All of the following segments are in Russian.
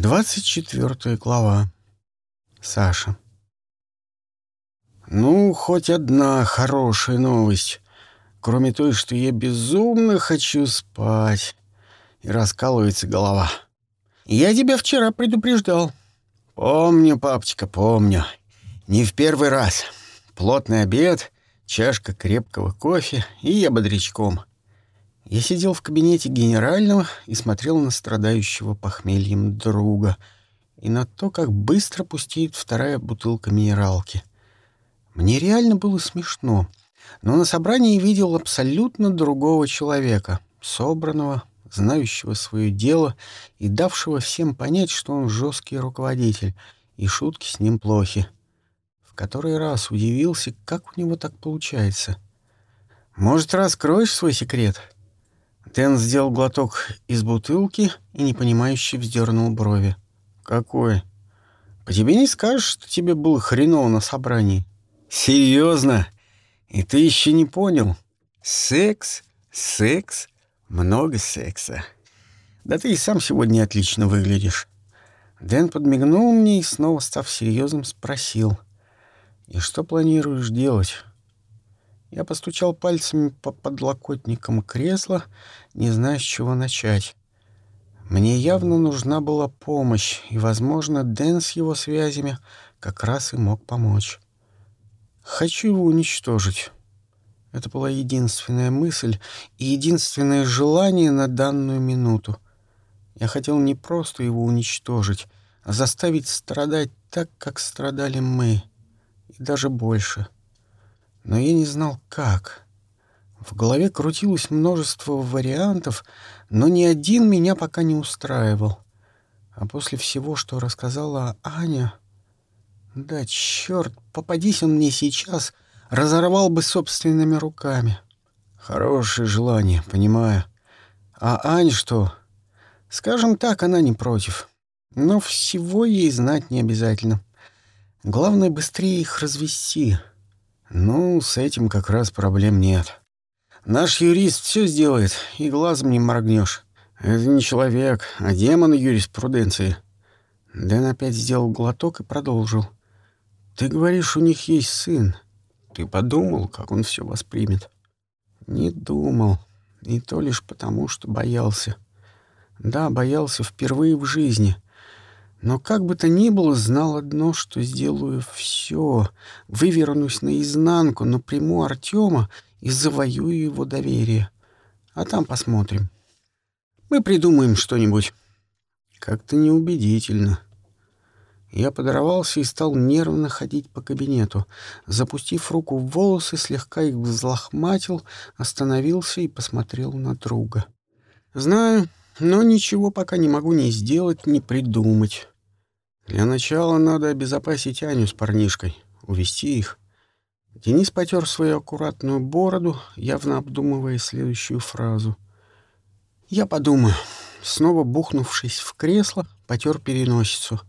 Двадцать четвертая глава. Саша. Ну, хоть одна хорошая новость, кроме той, что я безумно хочу спать. И раскалывается голова. Я тебя вчера предупреждал. Помню, папочка, помню. Не в первый раз. Плотный обед, чашка крепкого кофе, и я бодрячком. Я сидел в кабинете генерального и смотрел на страдающего похмельем друга и на то, как быстро пустеет вторая бутылка минералки. Мне реально было смешно, но на собрании видел абсолютно другого человека, собранного, знающего свое дело и давшего всем понять, что он жесткий руководитель, и шутки с ним плохи. В который раз удивился, как у него так получается. «Может, раскроешь свой секрет?» Тен сделал глоток из бутылки и непонимающе вздернул брови. «Какой? По тебе не скажешь, что тебе было хреново на собрании?» «Серьезно? И ты еще не понял? Секс, секс, много секса. Да ты и сам сегодня отлично выглядишь». Дэн подмигнул мне и, снова став серьезным, спросил. «И что планируешь делать?» Я постучал пальцами по подлокотникам кресла, не зная, с чего начать. Мне явно нужна была помощь, и, возможно, Дэн с его связями как раз и мог помочь. Хочу его уничтожить. Это была единственная мысль и единственное желание на данную минуту. Я хотел не просто его уничтожить, а заставить страдать так, как страдали мы, и даже больше — но я не знал, как. В голове крутилось множество вариантов, но ни один меня пока не устраивал. А после всего, что рассказала Аня... Да, черт, попадись он мне сейчас, разорвал бы собственными руками. Хорошее желание, понимаю. А Ань что? Скажем так, она не против. Но всего ей знать не обязательно. Главное, быстрее их развести — ну, с этим как раз проблем нет. Наш юрист все сделает, и глазом не моргнешь. Это не человек, а демон юриспруденции. Дэн опять сделал глоток и продолжил. Ты говоришь, у них есть сын. Ты подумал, как он все воспримет? Не думал. И то лишь потому, что боялся. Да, боялся впервые в жизни — но как бы то ни было, знал одно, что сделаю все, вывернусь наизнанку, напряму Артема и завоюю его доверие. А там посмотрим. Мы придумаем что-нибудь. Как-то неубедительно. Я подорвался и стал нервно ходить по кабинету. Запустив руку в волосы, слегка их взлохматил, остановился и посмотрел на друга. «Знаю, но ничего пока не могу ни сделать, ни придумать. Для начала надо обезопасить Аню с парнишкой, увести их. Денис потер свою аккуратную бороду, явно обдумывая следующую фразу. «Я подумаю». Снова бухнувшись в кресло, потер переносицу.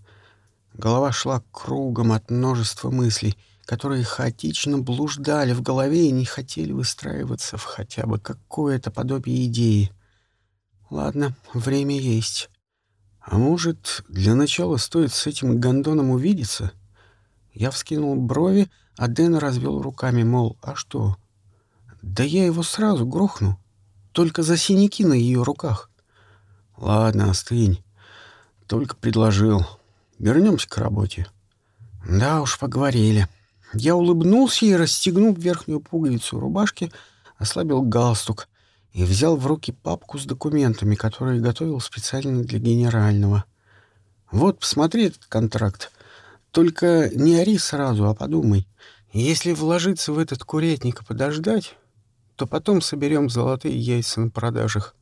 Голова шла кругом от множества мыслей, которые хаотично блуждали в голове и не хотели выстраиваться в хотя бы какое-то подобие идеи. Ладно, время есть. А может, для начала стоит с этим гондоном увидеться? Я вскинул брови, а Дэн развел руками, мол, а что? Да я его сразу грохну, только за синяки на ее руках. Ладно, остынь. Только предложил. Вернемся к работе. Да уж, поговорили. Я улыбнулся и, расстегнув верхнюю пуговицу рубашки, ослабил галстук и взял в руки папку с документами, которые готовил специально для генерального. «Вот, посмотри этот контракт. Только не ори сразу, а подумай. Если вложиться в этот курятник и подождать, то потом соберем золотые яйца на продажах».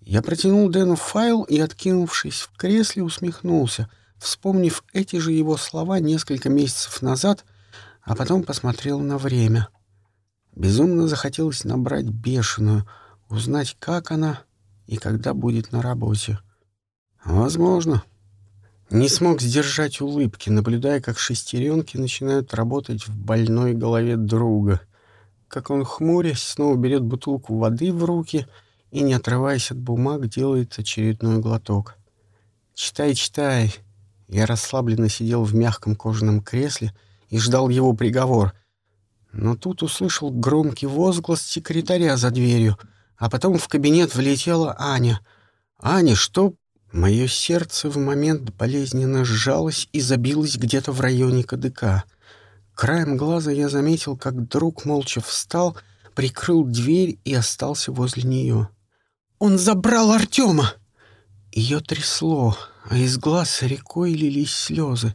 Я протянул Дэну файл и, откинувшись в кресле, усмехнулся, вспомнив эти же его слова несколько месяцев назад, а потом посмотрел на время. Безумно захотелось набрать бешеную — Узнать, как она и когда будет на работе. Возможно. Не смог сдержать улыбки, наблюдая, как шестеренки начинают работать в больной голове друга. Как он, хмурясь, снова берет бутылку воды в руки и, не отрываясь от бумаг, делает очередной глоток. Читай, читай. Я расслабленно сидел в мягком кожаном кресле и ждал его приговор. Но тут услышал громкий возглас секретаря за дверью, а потом в кабинет влетела Аня. «Аня, что...» Мое сердце в момент болезненно сжалось и забилось где-то в районе КДК. Краем глаза я заметил, как друг молча встал, прикрыл дверь и остался возле нее. «Он забрал Артема!» Ее трясло, а из глаз рекой лились слезы.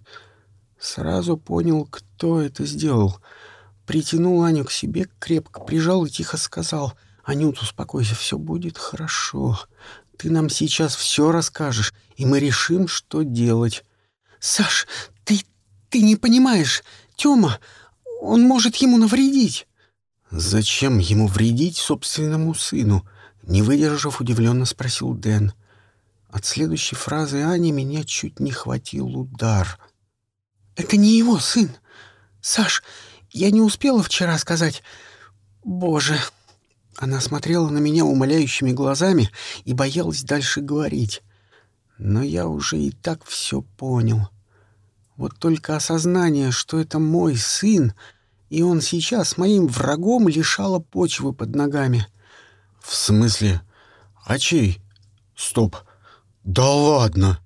Сразу понял, кто это сделал. Притянул Аню к себе, крепко прижал и тихо сказал. «Анют, успокойся, все будет хорошо. Ты нам сейчас все расскажешь, и мы решим, что делать». «Саш, ты... ты не понимаешь. Тёма, он может ему навредить». «Зачем ему вредить собственному сыну?» Не выдержав, удивленно спросил Дэн. От следующей фразы Ани меня чуть не хватил удар. «Это не его сын. Саш, я не успела вчера сказать. Боже!» Она смотрела на меня умоляющими глазами и боялась дальше говорить. Но я уже и так все понял. Вот только осознание, что это мой сын, и он сейчас моим врагом лишало почвы под ногами. «В смысле? А чей? Стоп! Да ладно!»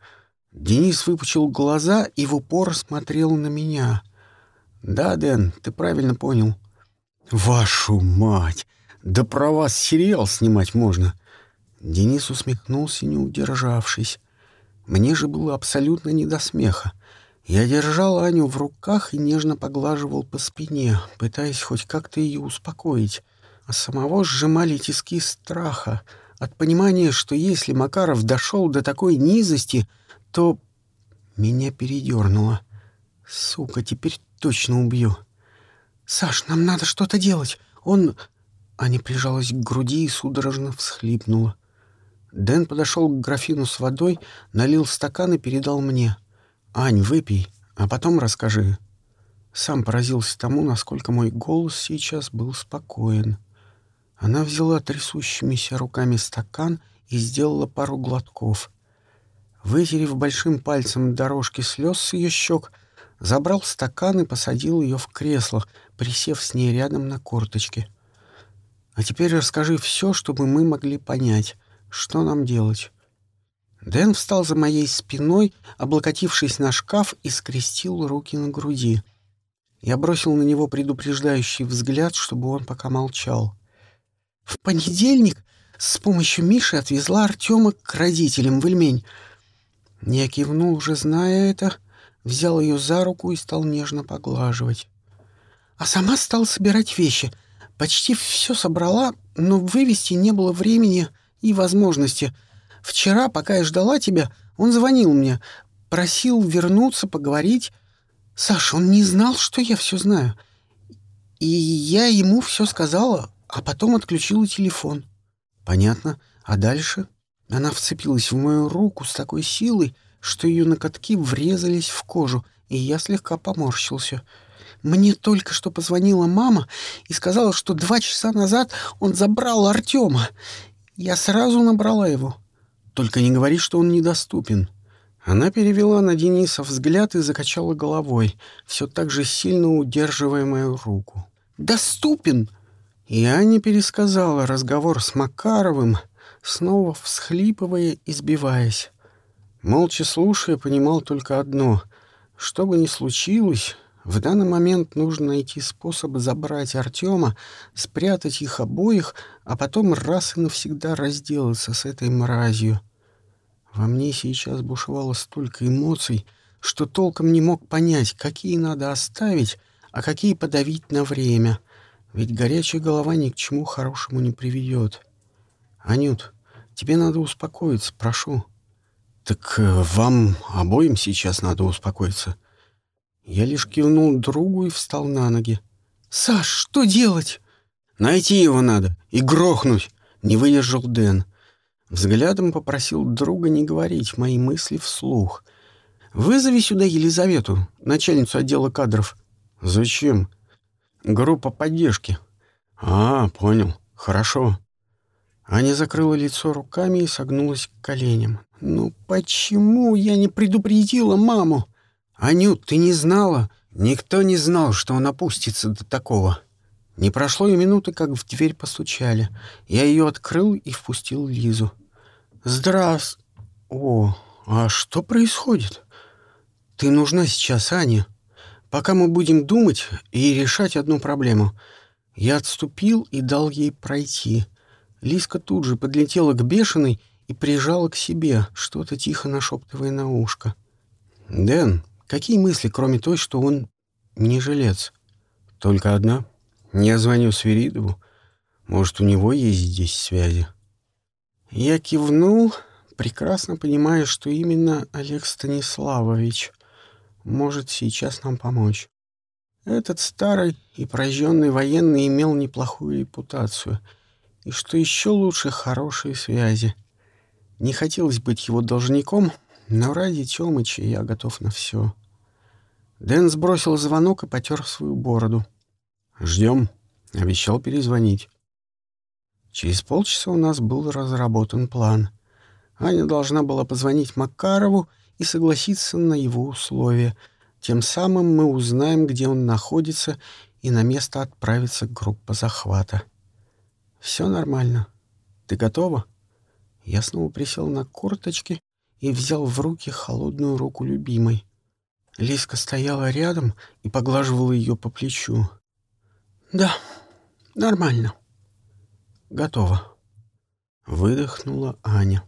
Денис выпучил глаза и в упор смотрел на меня. «Да, Дэн, ты правильно понял». «Вашу мать! Да про вас сериал снимать можно!» Денис усмехнулся, не удержавшись. Мне же было абсолютно не до смеха. Я держал Аню в руках и нежно поглаживал по спине, пытаясь хоть как-то ее успокоить, а самого сжимали тиски страха от понимания, что если Макаров дошел до такой низости, то меня передернуло. Сука, теперь точно убью. «Саш, нам надо что-то делать. Он...» Аня прижалась к груди и судорожно всхлипнула. Дэн подошел к графину с водой, налил стакан и передал мне. «Ань, выпей, а потом расскажи». Сам поразился тому, насколько мой голос сейчас был спокоен. Она взяла трясущимися руками стакан и сделала пару глотков. Вытерев большим пальцем дорожки слез с ее щек, забрал стакан и посадил ее в кресло, присев с ней рядом на корточке. «А теперь расскажи все, чтобы мы могли понять, что нам делать». Дэн встал за моей спиной, облокотившись на шкаф и скрестил руки на груди. Я бросил на него предупреждающий взгляд, чтобы он пока молчал. В понедельник с помощью Миши отвезла Артема к родителям в Ильмень. Я кивнул, уже зная это, взял ее за руку и стал нежно поглаживать. А сама стал собирать вещи. Почти все собрала, но вывести не было времени и возможности — Вчера, пока я ждала тебя, он звонил мне, просил вернуться, поговорить. Саша, он не знал, что я все знаю. И я ему все сказала, а потом отключила телефон. Понятно. А дальше? Она вцепилась в мою руку с такой силой, что ее ноготки врезались в кожу, и я слегка поморщился. Мне только что позвонила мама и сказала, что два часа назад он забрал Артема. Я сразу набрала его. Только не говори, что он недоступен». Она перевела на Дениса взгляд и закачала головой, все так же сильно удерживая мою руку. «Доступен!» Я не пересказала разговор с Макаровым, снова всхлипывая и сбиваясь. Молча слушая, понимал только одно. Что бы ни случилось, в данный момент нужно найти способ забрать Артема, спрятать их обоих, а потом раз и навсегда разделаться с этой мразью. Во мне сейчас бушевало столько эмоций, что толком не мог понять, какие надо оставить, а какие подавить на время. Ведь горячая голова ни к чему хорошему не приведет. «Анют, тебе надо успокоиться, прошу». «Так э, вам обоим сейчас надо успокоиться». Я лишь кивнул другу и встал на ноги. «Саш, что делать?» «Найти его надо и грохнуть!» — не выдержал Дэн. Взглядом попросил друга не говорить мои мысли вслух. «Вызови сюда Елизавету, начальницу отдела кадров». «Зачем?» «Группа поддержки». «А, понял. Хорошо». Аня закрыла лицо руками и согнулась к коленям. «Ну почему я не предупредила маму?» «Анют, ты не знала?» Никто не знал, что он опустится до такого. Не прошло и минуты, как в дверь постучали. Я ее открыл и впустил Лизу. «Здравствуй!» «О, а что происходит?» «Ты нужна сейчас, Аня. Пока мы будем думать и решать одну проблему». Я отступил и дал ей пройти. Лиска тут же подлетела к бешеной и прижала к себе, что-то тихо нашептывая на ушко. «Дэн, какие мысли, кроме той, что он не жилец?» «Только одна. Я звоню Свиридову. Может, у него есть здесь связи?» Я кивнул, прекрасно понимая, что именно Олег Станиславович может сейчас нам помочь. Этот старый и прожженный военный имел неплохую репутацию. И что еще лучше, хорошие связи. Не хотелось быть его должником, но ради Тёмыча я готов на все. Дэн сбросил звонок и потер свою бороду. «Ждем», — обещал перезвонить. Через полчаса у нас был разработан план. Аня должна была позвонить Макарову и согласиться на его условия — тем самым мы узнаем, где он находится, и на место отправится группа захвата. Все нормально. Ты готова? Я снова присел на корточки и взял в руки холодную руку любимой. Лиска стояла рядом и поглаживала ее по плечу. Да, нормально. Готово. Выдохнула Аня.